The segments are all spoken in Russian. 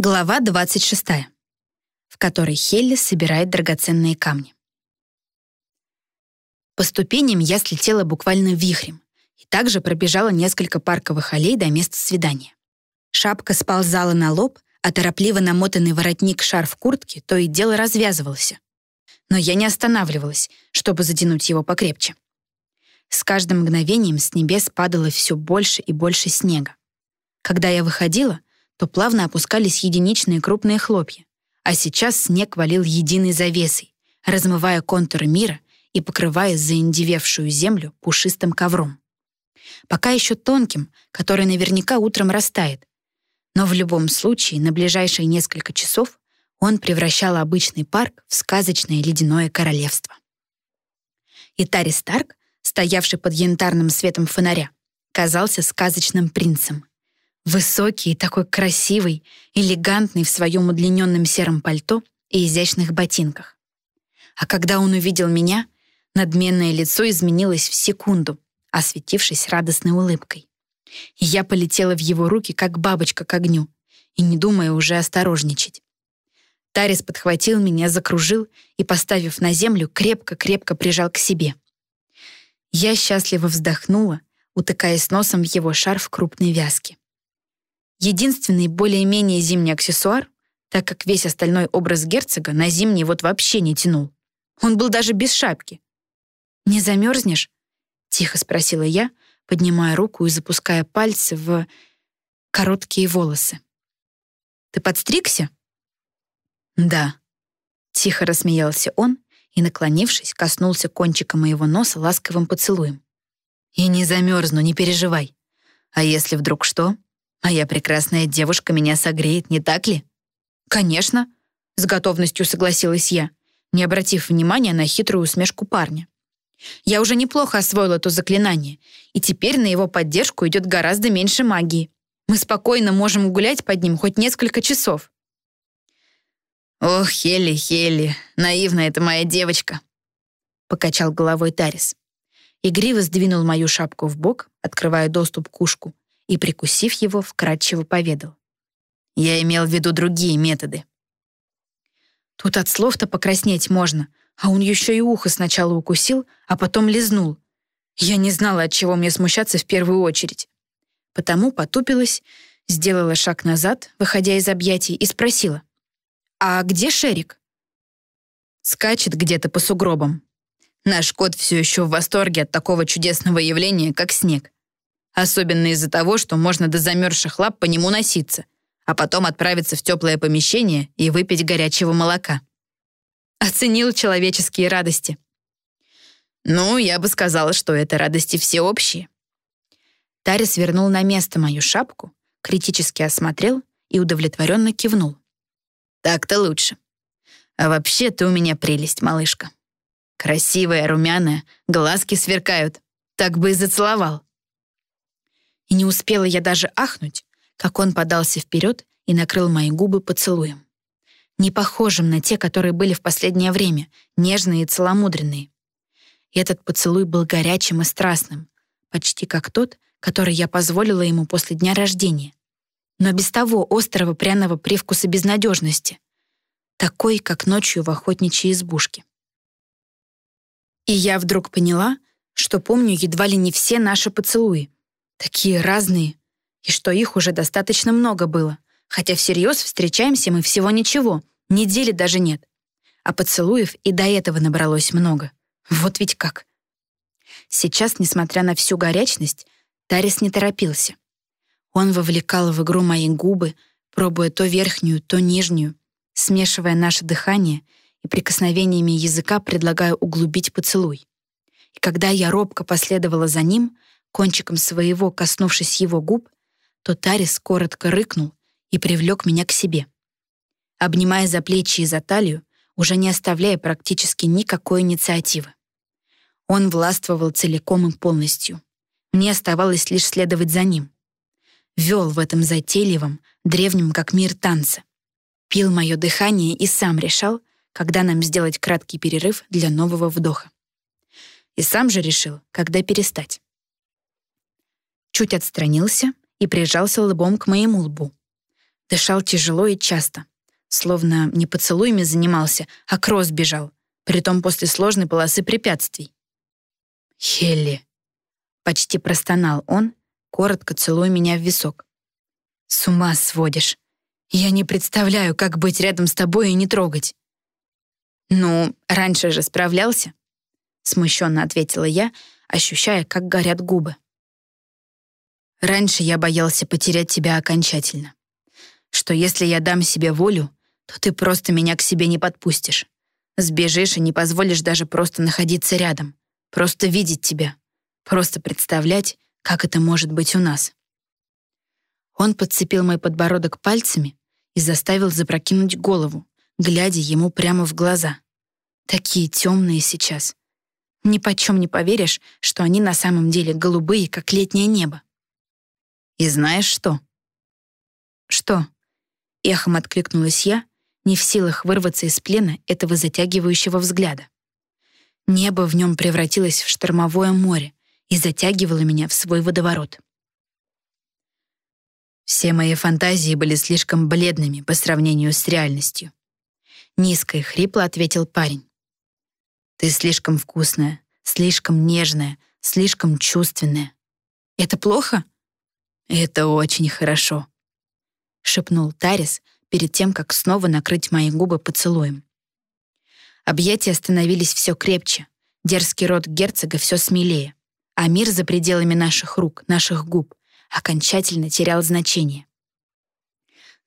Глава 26, в которой Хелли собирает драгоценные камни. По ступеням я слетела буквально вихрем и также пробежала несколько парковых аллей до места свидания. Шапка сползала на лоб, а торопливо намотанный воротник шарф куртки то и дело развязывался. Но я не останавливалась, чтобы затянуть его покрепче. С каждым мгновением с небес падало все больше и больше снега. Когда я выходила, то плавно опускались единичные крупные хлопья, а сейчас снег валил единой завесой, размывая контуры мира и покрывая заиндевевшую землю пушистым ковром. Пока еще тонким, который наверняка утром растает, но в любом случае на ближайшие несколько часов он превращал обычный парк в сказочное ледяное королевство. И Тари Старк, стоявший под янтарным светом фонаря, казался сказочным принцем. Высокий, такой красивый, элегантный в своем удлиненном сером пальто и изящных ботинках. А когда он увидел меня, надменное лицо изменилось в секунду, осветившись радостной улыбкой. И я полетела в его руки, как бабочка к огню, и не думая уже осторожничать. Тарис подхватил меня, закружил и, поставив на землю, крепко-крепко прижал к себе. Я счастливо вздохнула, утыкаясь носом в его шарф крупной вязки. Единственный более-менее зимний аксессуар, так как весь остальной образ герцога на зимний вот вообще не тянул. Он был даже без шапки. «Не замерзнешь?» — тихо спросила я, поднимая руку и запуская пальцы в короткие волосы. «Ты подстригся?» «Да», — тихо рассмеялся он и, наклонившись, коснулся кончика моего носа ласковым поцелуем. «И не замерзну, не переживай. А если вдруг что, Моя прекрасная девушка меня согреет, не так ли? Конечно, с готовностью согласилась я, не обратив внимания на хитрую усмешку парня. Я уже неплохо освоила то заклинание, и теперь на его поддержку идет гораздо меньше магии. Мы спокойно можем гулять под ним хоть несколько часов. «Ох, Хелли, Хелли, наивная это моя девочка», — покачал головой Тарис. Игриво сдвинул мою шапку в бок, открывая доступ к ушку, и, прикусив его, вкратчиво поведал. «Я имел в виду другие методы». Тут от слов-то покраснеть можно, а он еще и ухо сначала укусил, а потом лизнул. Я не знала, от чего мне смущаться в первую очередь. Потому потупилась, сделала шаг назад, выходя из объятий, и спросила. «А где Шерик?» Скачет где-то по сугробам. Наш кот все еще в восторге от такого чудесного явления, как снег. Особенно из-за того, что можно до замерзших лап по нему носиться, а потом отправиться в теплое помещение и выпить горячего молока. Оценил человеческие радости. Ну, я бы сказала, что это радости всеобщие. Тарис вернул на место мою шапку, критически осмотрел и удовлетворенно кивнул. Так-то лучше. А вообще ты у меня прелесть, малышка. Красивая, румяная, глазки сверкают. Так бы и зацеловал. И не успела я даже ахнуть, как он подался вперед и накрыл мои губы поцелуем. Не похожим на те, которые были в последнее время, нежные и целомудренные. Этот поцелуй был горячим и страстным, почти как тот, который я позволила ему после дня рождения. Но без того острого пряного привкуса безнадежности, такой, как ночью в охотничьей избушке. И я вдруг поняла, что помню едва ли не все наши поцелуи, Такие разные. И что их уже достаточно много было. Хотя всерьез встречаемся мы всего ничего. Недели даже нет. А поцелуев и до этого набралось много. Вот ведь как. Сейчас, несмотря на всю горячность, Тарис не торопился. Он вовлекал в игру мои губы, пробуя то верхнюю, то нижнюю, смешивая наше дыхание и прикосновениями языка предлагая углубить поцелуй. И когда я робко последовала за ним, кончиком своего коснувшись его губ, то Тарис коротко рыкнул и привлек меня к себе. Обнимая за плечи и за талию, уже не оставляя практически никакой инициативы. Он властвовал целиком и полностью. Мне оставалось лишь следовать за ним. Вел в этом затейливом, древнем как мир танце. Пил мое дыхание и сам решал, когда нам сделать краткий перерыв для нового вдоха. И сам же решил, когда перестать чуть отстранился и прижался лбом к моему лбу. Дышал тяжело и часто, словно не поцелуями занимался, а кросс бежал, притом после сложной полосы препятствий. «Хелли!» — почти простонал он, коротко целуя меня в висок. «С ума сводишь! Я не представляю, как быть рядом с тобой и не трогать!» «Ну, раньше же справлялся?» — смущенно ответила я, ощущая, как горят губы. «Раньше я боялся потерять тебя окончательно. Что если я дам себе волю, то ты просто меня к себе не подпустишь. Сбежишь и не позволишь даже просто находиться рядом, просто видеть тебя, просто представлять, как это может быть у нас». Он подцепил мой подбородок пальцами и заставил запрокинуть голову, глядя ему прямо в глаза. Такие темные сейчас. Ни почем не поверишь, что они на самом деле голубые, как летнее небо. И знаешь что? Что? Эхом откликнулась я, не в силах вырваться из плена этого затягивающего взгляда. Небо в нем превратилось в штормовое море и затягивало меня в свой водоворот. Все мои фантазии были слишком бледными по сравнению с реальностью. Низко и хрипло ответил парень. Ты слишком вкусная, слишком нежная, слишком чувственная. Это плохо? Это очень хорошо, шепнул Тарис перед тем, как снова накрыть мои губы поцелуем. Объятия становились все крепче, дерзкий рот герцога все смелее, а мир за пределами наших рук, наших губ окончательно терял значение.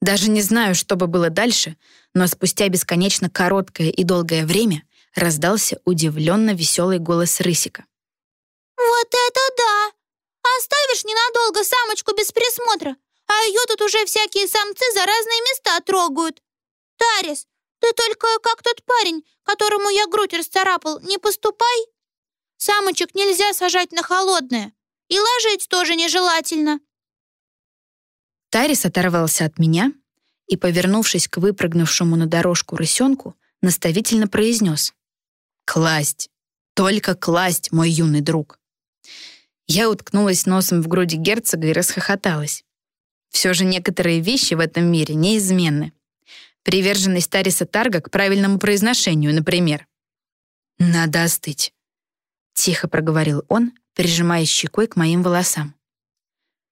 Даже не знаю, что бы было дальше, но спустя бесконечно короткое и долгое время раздался удивленно веселый голос Рысика. «Вот это да! Оставишь ненадолго самочку без присмотра, а ее тут уже всякие самцы за разные места трогают. Тарис, ты только как тот парень, которому я грудь расцарапал, не поступай. Самочек нельзя сажать на холодное, и ложить тоже нежелательно». Тарис оторвался от меня и, повернувшись к выпрыгнувшему на дорожку рысенку, наставительно произнес. «Класть! Только класть, мой юный друг!» Я уткнулась носом в груди герцога и расхохоталась. Все же некоторые вещи в этом мире неизменны. Приверженность Тариса Тарга к правильному произношению, например. «Надо остыть», — тихо проговорил он, прижимая щекой к моим волосам.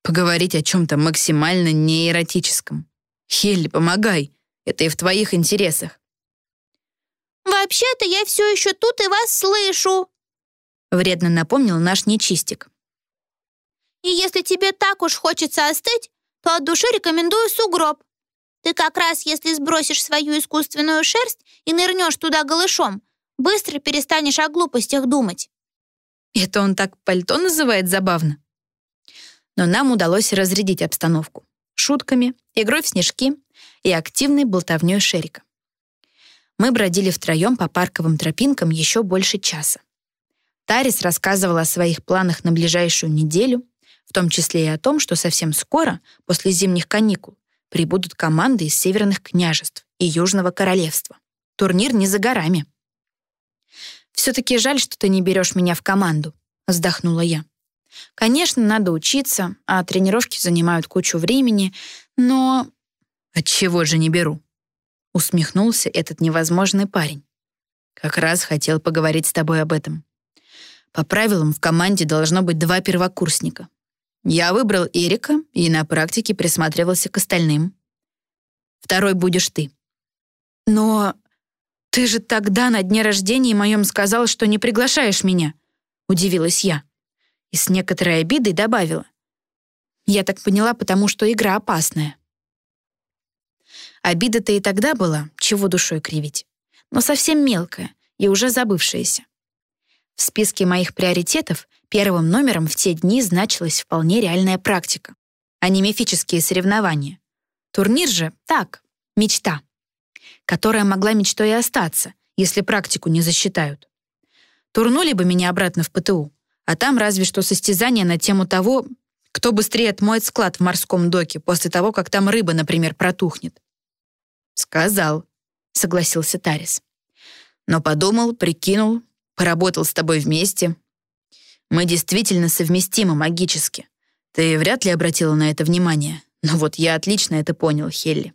«Поговорить о чем-то максимально неэротическом. Хелли, помогай, это и в твоих интересах. «Вообще-то я все еще тут и вас слышу», — вредно напомнил наш нечистик. «И если тебе так уж хочется остыть, то от души рекомендую сугроб. Ты как раз, если сбросишь свою искусственную шерсть и нырнешь туда голышом, быстро перестанешь о глупостях думать». Это он так пальто называет забавно. Но нам удалось разрядить обстановку шутками, игрой в снежки и активной болтовнёй Шерика мы бродили втроем по парковым тропинкам еще больше часа. Тарис рассказывал о своих планах на ближайшую неделю, в том числе и о том, что совсем скоро, после зимних каникул, прибудут команды из северных княжеств и Южного королевства. Турнир не за горами. «Все-таки жаль, что ты не берешь меня в команду», — вздохнула я. «Конечно, надо учиться, а тренировки занимают кучу времени, но...» «Отчего же не беру?» Усмехнулся этот невозможный парень. Как раз хотел поговорить с тобой об этом. По правилам в команде должно быть два первокурсника. Я выбрал Эрика и на практике присматривался к остальным. Второй будешь ты. Но ты же тогда на дне рождения моем сказал, что не приглашаешь меня, удивилась я. И с некоторой обидой добавила. Я так поняла, потому что игра опасная. Обида-то и тогда была, чего душой кривить, но совсем мелкая и уже забывшаяся. В списке моих приоритетов первым номером в те дни значилась вполне реальная практика, а не мифические соревнования. Турнир же — так, мечта, которая могла мечтой и остаться, если практику не засчитают. Турнули бы меня обратно в ПТУ, а там разве что состязание на тему того, кто быстрее отмоет склад в морском доке после того, как там рыба, например, протухнет. «Сказал», — согласился Тарис. «Но подумал, прикинул, поработал с тобой вместе. Мы действительно совместимы магически. Ты вряд ли обратила на это внимание, Но вот я отлично это понял, Хелли.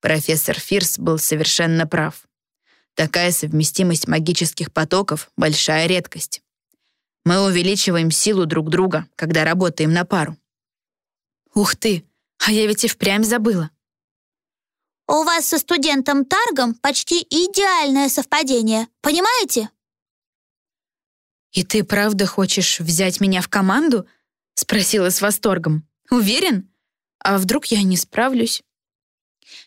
Профессор Фирс был совершенно прав. Такая совместимость магических потоков — большая редкость. Мы увеличиваем силу друг друга, когда работаем на пару. Ух ты, а я ведь и впрямь забыла. У вас со студентом Таргом почти идеальное совпадение, понимаете? «И ты правда хочешь взять меня в команду?» — спросила с восторгом. «Уверен? А вдруг я не справлюсь?»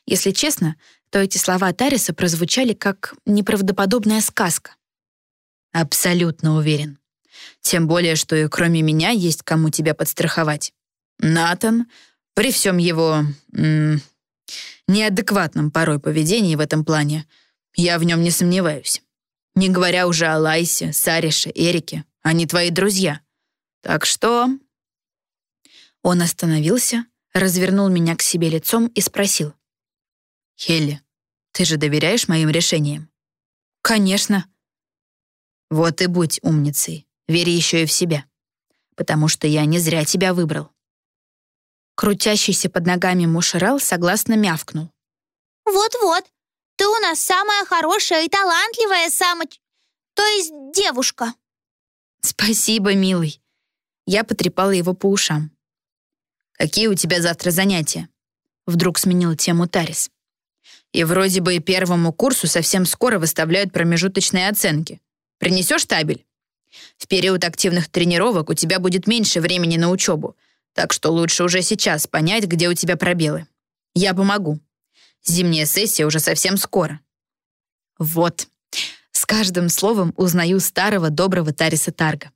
Если честно, то эти слова Тариса прозвучали как неправдоподобная сказка. «Абсолютно уверен. Тем более, что и кроме меня есть кому тебя подстраховать. Натан, при всем его неадекватном порой поведении в этом плане, я в нем не сомневаюсь. Не говоря уже о Лайсе, Сарише, Эрике. Они твои друзья. Так что...» Он остановился, развернул меня к себе лицом и спросил. «Хелли, ты же доверяешь моим решениям?» «Конечно». «Вот и будь умницей. Вери еще и в себя. Потому что я не зря тебя выбрал». Крутящийся под ногами Мушерал согласно мявкнул. «Вот-вот, ты у нас самая хорошая и талантливая самоч... то есть девушка». «Спасибо, милый». Я потрепала его по ушам. «Какие у тебя завтра занятия?» Вдруг сменил тему Тарис. «И вроде бы и первому курсу совсем скоро выставляют промежуточные оценки. Принесешь табель? В период активных тренировок у тебя будет меньше времени на учебу, так что лучше уже сейчас понять, где у тебя пробелы. Я помогу. Зимняя сессия уже совсем скоро. Вот. С каждым словом узнаю старого доброго Тариса Тарга.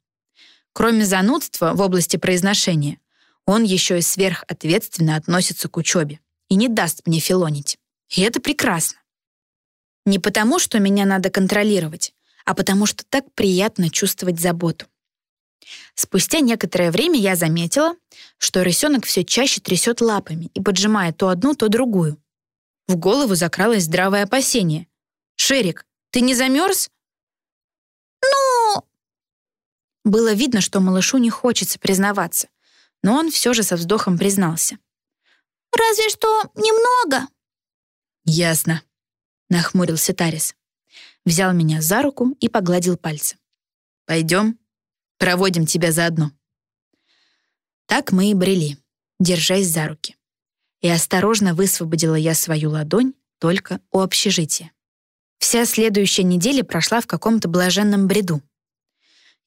Кроме занудства в области произношения, он еще и сверхответственно относится к учебе и не даст мне филонить. И это прекрасно. Не потому, что меня надо контролировать, а потому что так приятно чувствовать заботу. Спустя некоторое время я заметила, что рысенок все чаще трясет лапами и поджимает то одну, то другую. В голову закралось здравое опасение. «Шерик, ты не замерз?» «Ну...» Было видно, что малышу не хочется признаваться, но он все же со вздохом признался. «Разве что немного». «Ясно», — нахмурился Тарис. Взял меня за руку и погладил пальцы. «Пойдем, проводим тебя заодно». Так мы и брели, держась за руки и осторожно высвободила я свою ладонь только у общежития. Вся следующая неделя прошла в каком-то блаженном бреду.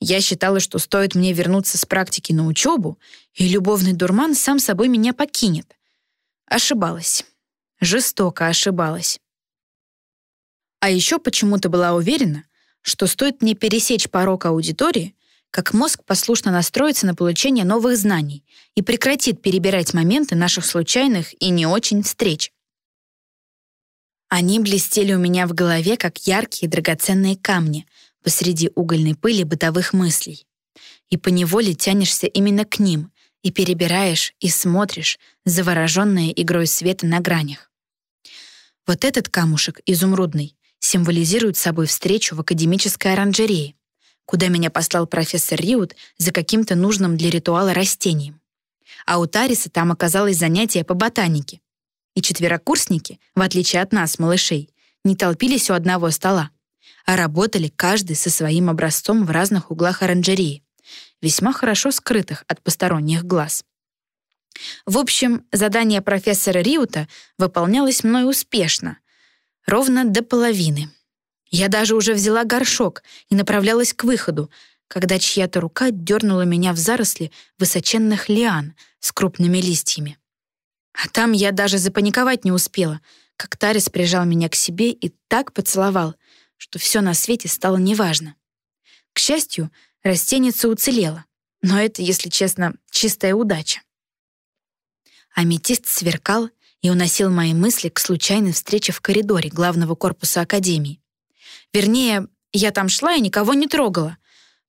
Я считала, что стоит мне вернуться с практики на учебу, и любовный дурман сам собой меня покинет. Ошибалась. Жестоко ошибалась. А еще почему-то была уверена, что стоит мне пересечь порог аудитории, как мозг послушно настроится на получение новых знаний и прекратит перебирать моменты наших случайных и не очень встреч. Они блестели у меня в голове, как яркие драгоценные камни посреди угольной пыли бытовых мыслей. И поневоле тянешься именно к ним и перебираешь и смотришь, завороженная игрой света на гранях. Вот этот камушек, изумрудный, символизирует собой встречу в академической оранжерее, куда меня послал профессор Риут за каким-то нужным для ритуала растением. А у Тариса там оказалось занятие по ботанике. И четверокурсники, в отличие от нас, малышей, не толпились у одного стола, а работали каждый со своим образцом в разных углах оранжереи, весьма хорошо скрытых от посторонних глаз. В общем, задание профессора Риута выполнялось мной успешно, ровно до половины — я даже уже взяла горшок и направлялась к выходу, когда чья-то рука дернула меня в заросли высоченных лиан с крупными листьями. А там я даже запаниковать не успела, как Тарис прижал меня к себе и так поцеловал, что все на свете стало неважно. К счастью, растеница уцелела, но это, если честно, чистая удача. Аметист сверкал и уносил мои мысли к случайной встрече в коридоре главного корпуса Академии. Вернее, я там шла и никого не трогала,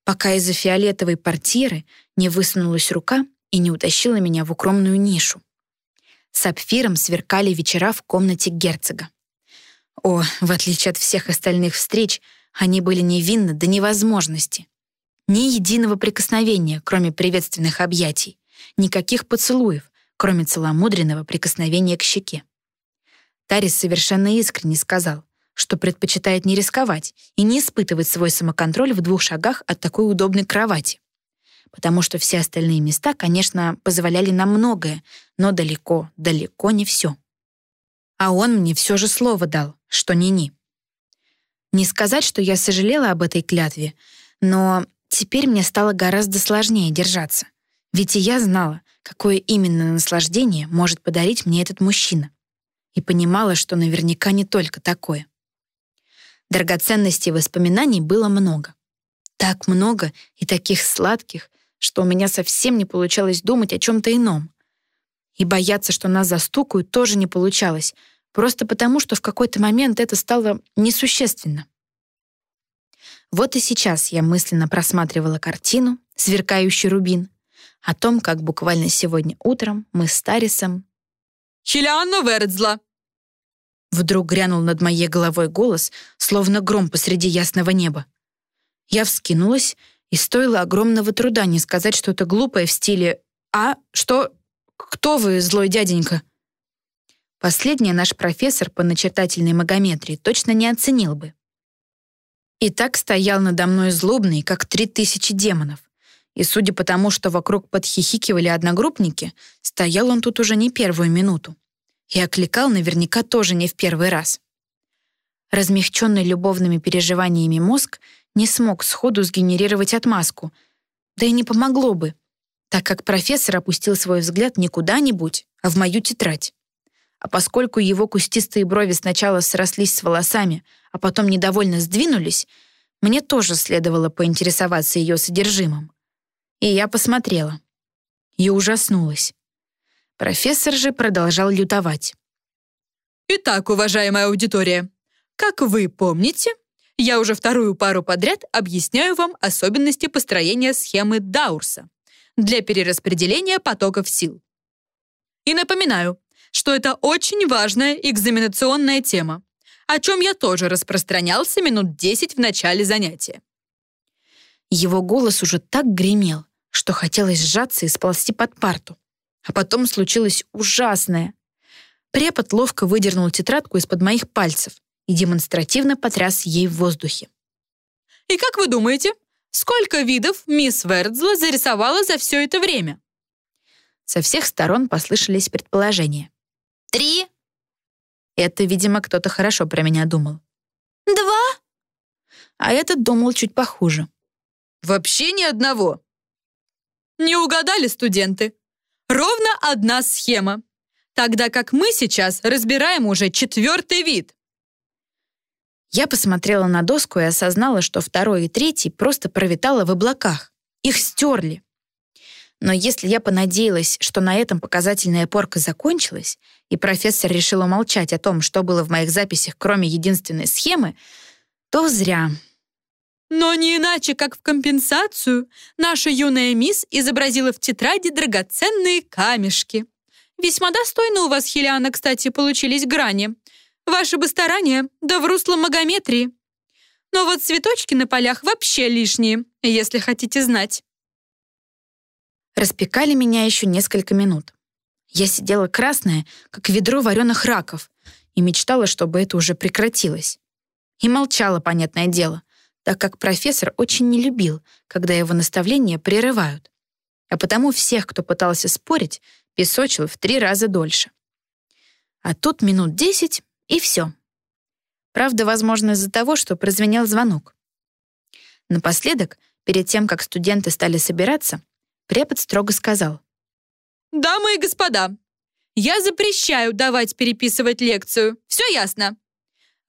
пока из-за фиолетовой портьеры не высунулась рука и не утащила меня в укромную нишу. Сапфиром сверкали вечера в комнате герцога. О, в отличие от всех остальных встреч, они были невинны до невозможности. Ни единого прикосновения, кроме приветственных объятий, никаких поцелуев, кроме целомудренного прикосновения к щеке. Тарис совершенно искренне сказал, что предпочитает не рисковать и не испытывать свой самоконтроль в двух шагах от такой удобной кровати. Потому что все остальные места, конечно, позволяли нам многое, но далеко, далеко не все. А он мне все же слово дал, что ни-ни. Не сказать, что я сожалела об этой клятве, но теперь мне стало гораздо сложнее держаться. Ведь и я знала, какое именно наслаждение может подарить мне этот мужчина. И понимала, что наверняка не только такое. Драгоценностей воспоминаний было много. Так много и таких сладких, что у меня совсем не получалось думать о чем-то ином. И бояться, что нас застукают, тоже не получалось, просто потому, что в какой-то момент это стало несущественно. Вот и сейчас я мысленно просматривала картину «Сверкающий рубин», о том, как буквально сегодня утром мы с Тарисом... «Хелианна Вердзла!» Вдруг грянул над моей головой голос, словно гром посреди ясного неба. Я вскинулась, и стоило огромного труда не сказать что-то глупое в стиле «А, что? Кто вы, злой дяденька?» Последнее наш профессор по начертательной магометрии точно не оценил бы. И так стоял надо мной злобный, как три тысячи демонов. И судя по тому, что вокруг подхихикивали одногруппники, стоял он тут уже не первую минуту. И окликал наверняка тоже не в первый раз. Размягченный любовными переживаниями мозг не смог сходу сгенерировать отмазку. Да и не помогло бы, так как профессор опустил свой взгляд не куда-нибудь, а в мою тетрадь. А поскольку его кустистые брови сначала срослись с волосами, а потом недовольно сдвинулись, мне тоже следовало поинтересоваться ее содержимым. И я посмотрела. И ужаснулась. Профессор же продолжал лютовать. Итак, уважаемая аудитория, как вы помните, я уже вторую пару подряд объясняю вам особенности построения схемы Даурса для перераспределения потоков сил. И напоминаю, что это очень важная экзаменационная тема, о чем я тоже распространялся минут 10 в начале занятия. Его голос уже так гремел, что хотелось сжаться и сползти под парту. А потом случилось ужасное. Препод ловко выдернул тетрадку из-под моих пальцев и демонстративно потряс ей в воздухе. «И как вы думаете, сколько видов мисс Вердзла зарисовала за все это время?» Со всех сторон послышались предположения. «Три?» Это, видимо, кто-то хорошо про меня думал. «Два?» А этот думал чуть похуже. «Вообще ни одного!» «Не угадали, студенты? Ровно одна схема, тогда как мы сейчас разбираем уже четвертый вид». Я посмотрела на доску и осознала, что второй и третий просто провитало в облаках. Их стерли. Но если я понадеялась, что на этом показательная порка закончилась, и профессор решил умолчать о том, что было в моих записях, кроме единственной схемы, то зря. Но не иначе, как в компенсацию, наша юная мисс изобразила в тетради драгоценные камешки. Весьма достойно у вас, Хелиана, кстати, получились грани. Ваши бы старания, да в русло магометрии. Но вот цветочки на полях вообще лишние, если хотите знать. Распекали меня еще несколько минут. Я сидела красная, как ведро вареных раков, и мечтала, чтобы это уже прекратилось. И молчала, понятное дело, так как профессор очень не любил, когда его наставления прерывают. А потому всех, кто пытался спорить, песочил в три раза дольше. А тут минут десять, и все. Правда, возможно, из-за того, что прозвенел звонок. Напоследок, перед тем, как студенты стали собираться, препод строго сказал. «Дамы и господа, я запрещаю давать переписывать лекцию. Все ясно?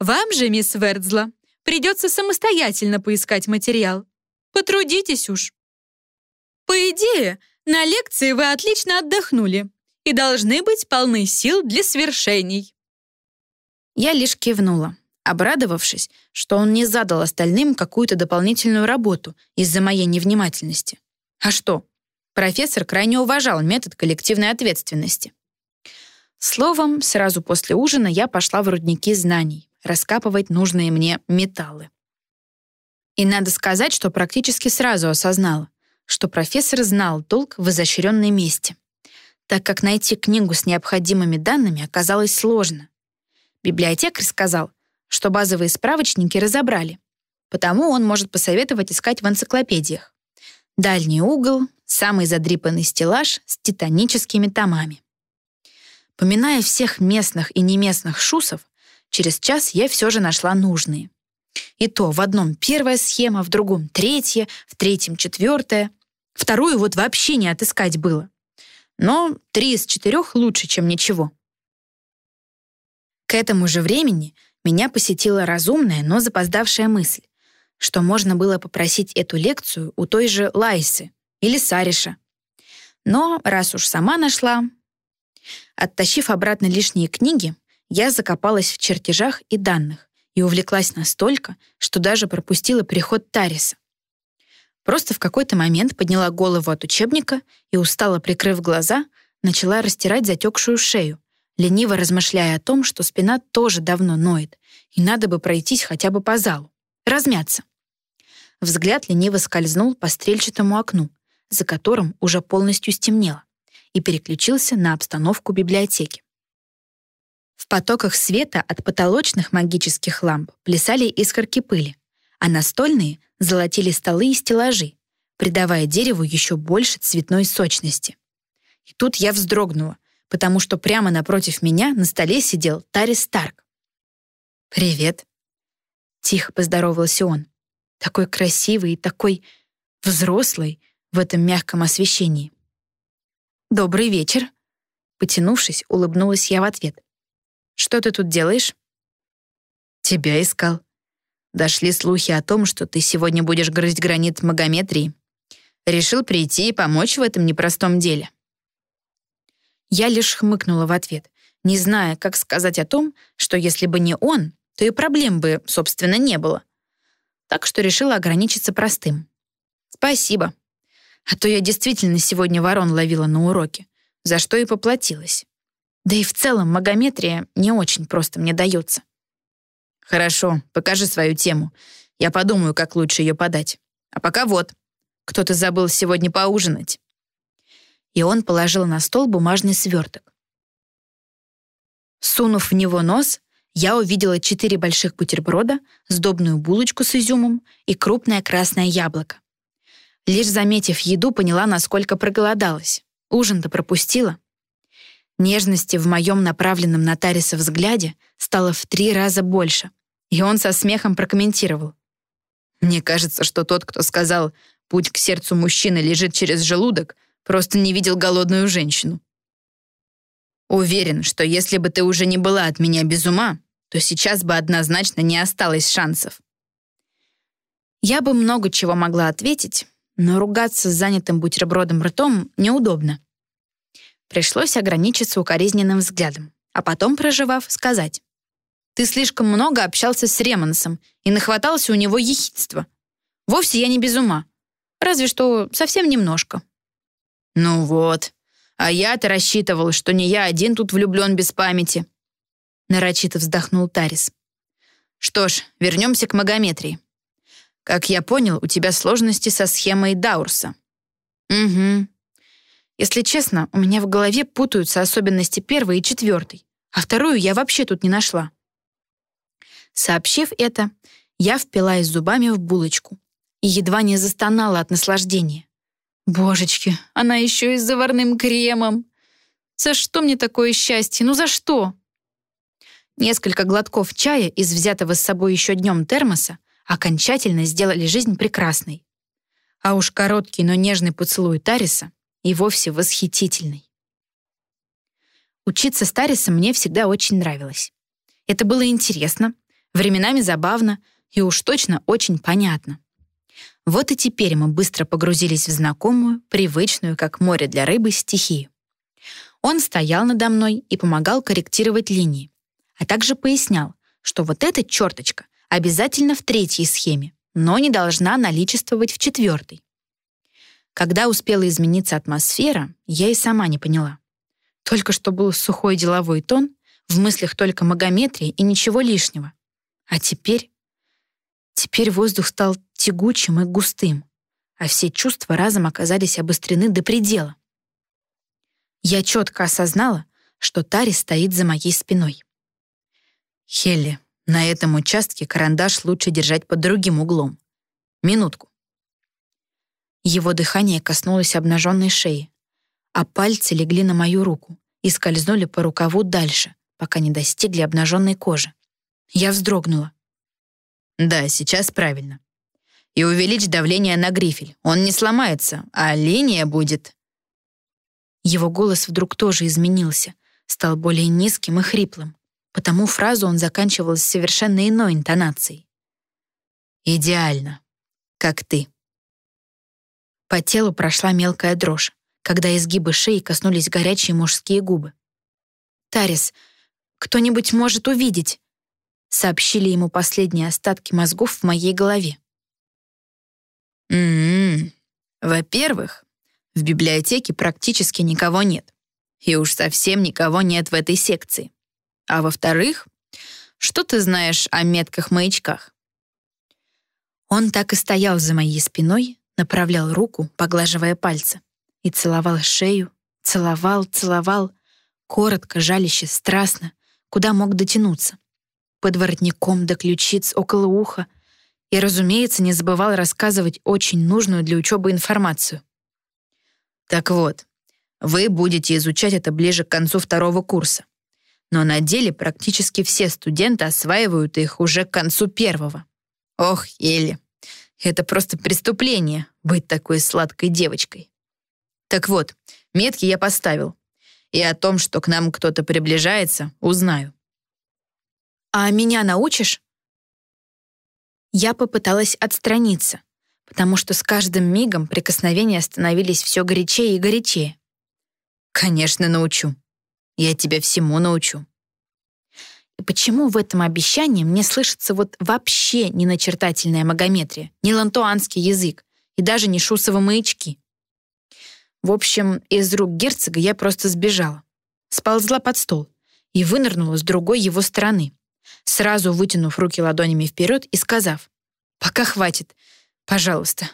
Вам же, мисс Вердзла, придется самостоятельно поискать материал. Потрудитесь уж». По идее, на лекции вы отлично отдохнули и должны быть полны сил для свершений. Я лишь кивнула, обрадовавшись, что он не задал остальным какую-то дополнительную работу из-за моей невнимательности. А что? Профессор крайне уважал метод коллективной ответственности. Словом, сразу после ужина я пошла в рудники знаний, раскапывать нужные мне металлы. И надо сказать, что практически сразу осознала, что профессор знал толк в изощренной мести. так как найти книгу с необходимыми данными оказалось сложно. Библиотекарь сказал, что базовые справочники разобрали, потому он может посоветовать искать в энциклопедиях. Дальний угол, самый задрипанный стеллаж с титаническими томами. Поминая всех местных и неместных шусов, через час я все же нашла нужные. И то в одном первая схема, в другом третья, в третьем четвертая. Вторую вот вообще не отыскать было. Но три из четырех лучше, чем ничего. К этому же времени меня посетила разумная, но запоздавшая мысль, что можно было попросить эту лекцию у той же Лайсы или Сариша. Но раз уж сама нашла... Оттащив обратно лишние книги, я закопалась в чертежах и данных и увлеклась настолько, что даже пропустила приход Тариса. Просто в какой-то момент подняла голову от учебника и, устало прикрыв глаза, начала растирать затекшую шею, лениво размышляя о том, что спина тоже давно ноет, и надо бы пройтись хотя бы по залу, размяться. Взгляд лениво скользнул по стрельчатому окну, за которым уже полностью стемнело, и переключился на обстановку библиотеки. В потоках света от потолочных магических ламп плясали искорки пыли, а настольные золотили столы и стеллажи, придавая дереву еще больше цветной сочности. И тут я вздрогнула, потому что прямо напротив меня на столе сидел Тарис Старк. «Привет», — тихо поздоровался он, такой красивый и такой взрослый в этом мягком освещении. «Добрый вечер», — потянувшись, улыбнулась я в ответ. «Что ты тут делаешь?» «Тебя искал», Дошли слухи о том, что ты сегодня будешь грызть гранит Магометрии. Решил прийти и помочь в этом непростом деле. Я лишь хмыкнула в ответ, не зная, как сказать о том, что если бы не он, то и проблем бы, собственно, не было. Так что решила ограничиться простым. Спасибо. А то я действительно сегодня ворон ловила на уроке, за что и поплатилась. Да и в целом магометрия не очень просто мне дается. «Хорошо, покажи свою тему. Я подумаю, как лучше ее подать. А пока вот, кто-то забыл сегодня поужинать». И он положил на стол бумажный сверток. Сунув в него нос, я увидела четыре больших бутерброда, сдобную булочку с изюмом и крупное красное яблоко. Лишь заметив еду, поняла, насколько проголодалась. Ужин-то пропустила. Нежности в моем направленном на Тариса взгляде стало в три раза больше, и он со смехом прокомментировал. «Мне кажется, что тот, кто сказал «путь к сердцу мужчины лежит через желудок», просто не видел голодную женщину. Уверен, что если бы ты уже не была от меня без ума, то сейчас бы однозначно не осталось шансов. Я бы много чего могла ответить, но ругаться с занятым бутербродом ртом неудобно. Пришлось ограничиться укоризненным взглядом, а потом, проживав, сказать. «Ты слишком много общался с Ремонсом и нахватался у него ехидства. Вовсе я не без ума. Разве что совсем немножко». «Ну вот. А я-то рассчитывал, что не я один тут влюблен без памяти». Нарочито вздохнул Тарис. «Что ж, вернемся к магометрии. Как я понял, у тебя сложности со схемой Даурса». «Угу. Если честно, у меня в голове путаются особенности первой и четвертой, а вторую я вообще тут не нашла. Сообщив это, я впилась зубами в булочку и едва не застонала от наслаждения. Божечки, она еще и с заварным кремом. За что мне такое счастье? Ну за что? Несколько глотков чая из взятого с собой еще днем термоса окончательно сделали жизнь прекрасной. А уж короткий, но нежный поцелуй Тариса и вовсе восхитительный. Учиться с Тарисом мне всегда очень нравилось. Это было интересно, временами забавно и уж точно очень понятно. Вот и теперь мы быстро погрузились в знакомую, привычную, как море для рыбы, стихию. Он стоял надо мной и помогал корректировать линии, а также пояснял, что вот эта черточка обязательно в третьей схеме, но не должна наличествовать в четвертой. Когда успела измениться атмосфера, я и сама не поняла. Только что был сухой деловой тон, в мыслях только магометрия и ничего лишнего. А теперь... Теперь воздух стал тягучим и густым, а все чувства разом оказались обострены до предела. Я четко осознала, что Тарис стоит за моей спиной. «Хелли, на этом участке карандаш лучше держать под другим углом. Минутку». Его дыхание коснулось обнаженной шеи, а пальцы легли на мою руку и скользнули по рукаву дальше, пока не достигли обнаженной кожи. Я вздрогнула. «Да, сейчас правильно. И увеличь давление на грифель. Он не сломается, а линия будет...» Его голос вдруг тоже изменился, стал более низким и хриплым, потому фразу он заканчивал с совершенно иной интонацией. «Идеально. Как ты». По телу прошла мелкая дрожь, когда изгибы шеи коснулись горячие мужские губы. «Тарис, кто-нибудь может увидеть?» сообщили ему последние остатки мозгов в моей голове. «М-м-м. Во-первых, в библиотеке практически никого нет. И уж совсем никого нет в этой секции. А во-вторых, что ты знаешь о метках-маячках?» Он так и стоял за моей спиной, направлял руку, поглаживая пальцы, и целовал шею, целовал, целовал, коротко, жаляще, страстно, куда мог дотянуться. Под воротником до ключиц, около уха. И, разумеется, не забывал рассказывать очень нужную для учебы информацию. Так вот, вы будете изучать это ближе к концу второго курса. Но на деле практически все студенты осваивают их уже к концу первого. Ох, Элли, это просто преступление — быть такой сладкой девочкой. Так вот, метки я поставил. И о том, что к нам кто-то приближается, узнаю. «А меня научишь?» Я попыталась отстраниться, потому что с каждым мигом прикосновения становились все горячее и горячее. «Конечно, научу. Я тебя всему научу». И почему в этом обещании мне слышится вот вообще не начертательная магометрия, не лантуанский язык и даже не шусово маячки? В общем, из рук герцога я просто сбежала. Сползла под стол и вынырнула с другой его стороны, сразу вытянув руки ладонями вперед и сказав «Пока хватит, пожалуйста».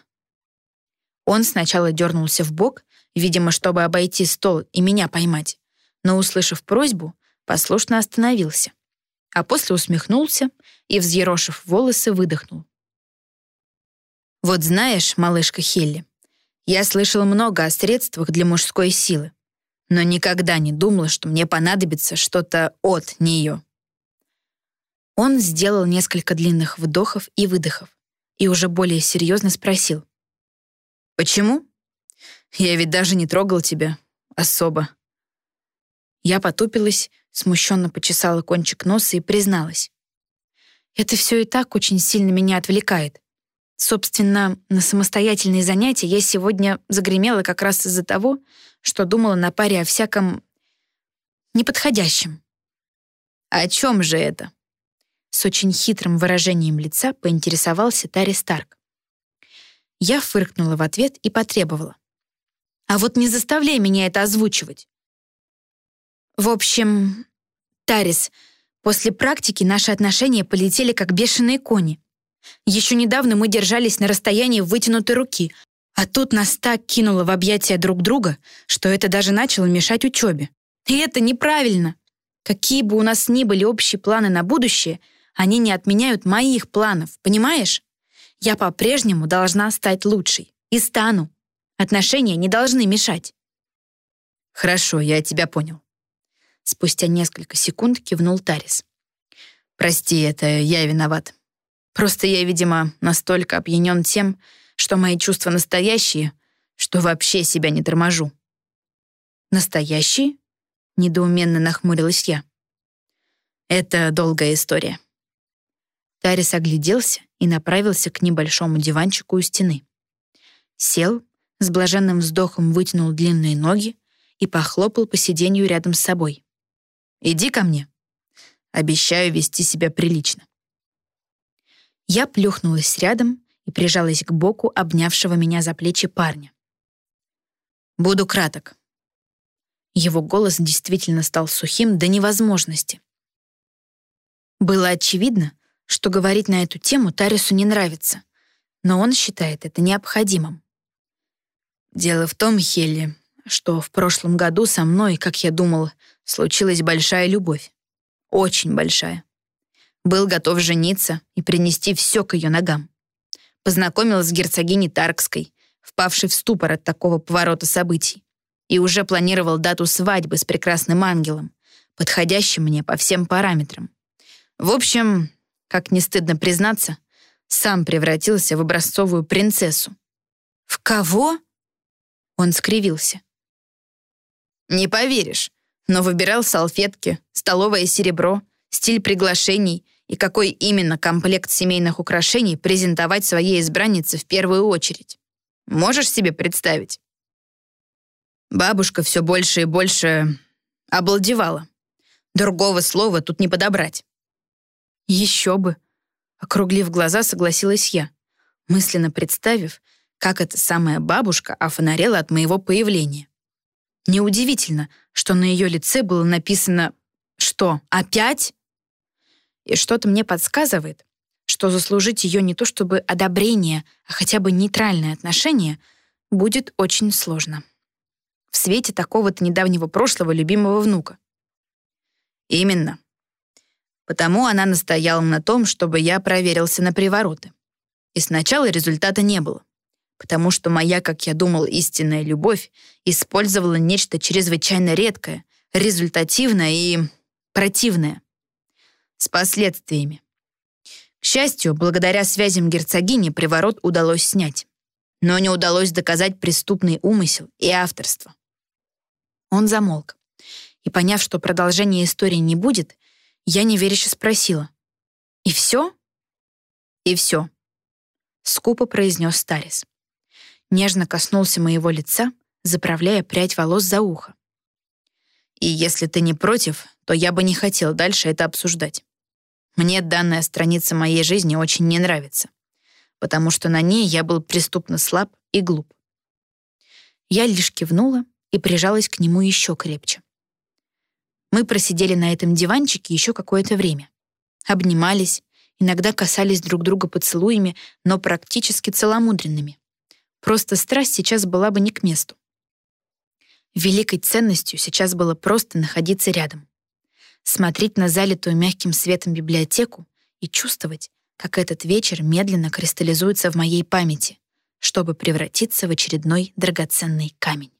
Он сначала дернулся в бок, видимо, чтобы обойти стол и меня поймать, но, услышав просьбу, послушно остановился а после усмехнулся и, взъерошив волосы, выдохнул. «Вот знаешь, малышка Хелли, я слышал много о средствах для мужской силы, но никогда не думала, что мне понадобится что-то от нее». Он сделал несколько длинных вдохов и выдохов и уже более серьезно спросил. «Почему? Я ведь даже не трогал тебя особо». Я потупилась смущенно почесала кончик носа и призналась. Это все и так очень сильно меня отвлекает. Собственно, на самостоятельные занятия я сегодня загремела как раз из-за того, что думала на паре о всяком неподходящем. «О чем же это?» С очень хитрым выражением лица поинтересовался Тари Старк. Я фыркнула в ответ и потребовала. «А вот не заставляй меня это озвучивать. В общем, Тарис, после практики наши отношения полетели как бешеные кони. Еще недавно мы держались на расстоянии вытянутой руки, а тут нас так кинуло в объятия друг друга, что это даже начало мешать учебе. И это неправильно. Какие бы у нас ни были общие планы на будущее, они не отменяют моих планов, понимаешь? Я по-прежнему должна стать лучшей. И стану. Отношения не должны мешать. Хорошо, я тебя понял. Спустя несколько секунд кивнул Тарис. «Прости, это я виноват. Просто я, видимо, настолько опьянен тем, что мои чувства настоящие, что вообще себя не торможу». «Настоящие?» — недоуменно нахмурилась я. «Это долгая история». Тарис огляделся и направился к небольшому диванчику у стены. Сел, с блаженным вздохом вытянул длинные ноги и похлопал по сиденью рядом с собой. Иди ко мне. Обещаю вести себя прилично». Я плюхнулась рядом и прижалась к боку обнявшего меня за плечи парня. «Буду краток». Его голос действительно стал сухим до невозможности. Было очевидно, что говорить на эту тему Тарису не нравится, но он считает это необходимым. «Дело в том, Хелли, что в прошлом году со мной, как я думал, случилась большая любовь. Очень большая. Был готов жениться и принести все к ее ногам. Познакомилась с герцогиней Таркской, впавшей в ступор от такого поворота событий, и уже планировал дату свадьбы с прекрасным ангелом, подходящим мне по всем параметрам. В общем, как не стыдно признаться, сам превратился в образцовую принцессу. «В кого?» Он скривился. «Не поверишь, но выбирал салфетки, столовое серебро, стиль приглашений и какой именно комплект семейных украшений презентовать своей избраннице в первую очередь. Можешь себе представить?» Бабушка все больше и больше обалдевала. Другого слова тут не подобрать. Еще бы. Округлив глаза, согласилась я, мысленно представив, как эта самая бабушка офонарела от моего появления. Неудивительно, что на ее лице было написано «Что, опять?» И что-то мне подсказывает, что заслужить ее не то чтобы одобрение, а хотя бы нейтральное отношение будет очень сложно в свете такого-то недавнего прошлого любимого внука. Именно. Потому она настояла на том, чтобы я проверился на привороты. И сначала результата не было, потому что моя, как я думал, истинная любовь использовала нечто чрезвычайно редкое, результативное и противное. С последствиями. К счастью, благодаря связям герцогини приворот удалось снять. Но не удалось доказать преступный умысел и авторство. Он замолк. И поняв, что продолжения истории не будет, я неверяще спросила. «И все?» «И все», — скупо произнес Старис. Нежно коснулся моего лица, заправляя прядь волос за ухо. «И если ты не против, то я бы не хотел дальше это обсуждать. Мне данная страница моей жизни очень не нравится, потому что на ней я был преступно слаб и глуп». Я лишь кивнула и прижалась к нему еще крепче. Мы просидели на этом диванчике еще какое-то время. Обнимались, иногда касались друг друга поцелуями, но практически целомудренными. Просто страсть сейчас была бы не к месту. Великой ценностью сейчас было просто находиться рядом. Смотреть на залитую мягким светом библиотеку и чувствовать, как этот вечер медленно кристаллизуется в моей памяти, чтобы превратиться в очередной драгоценный камень.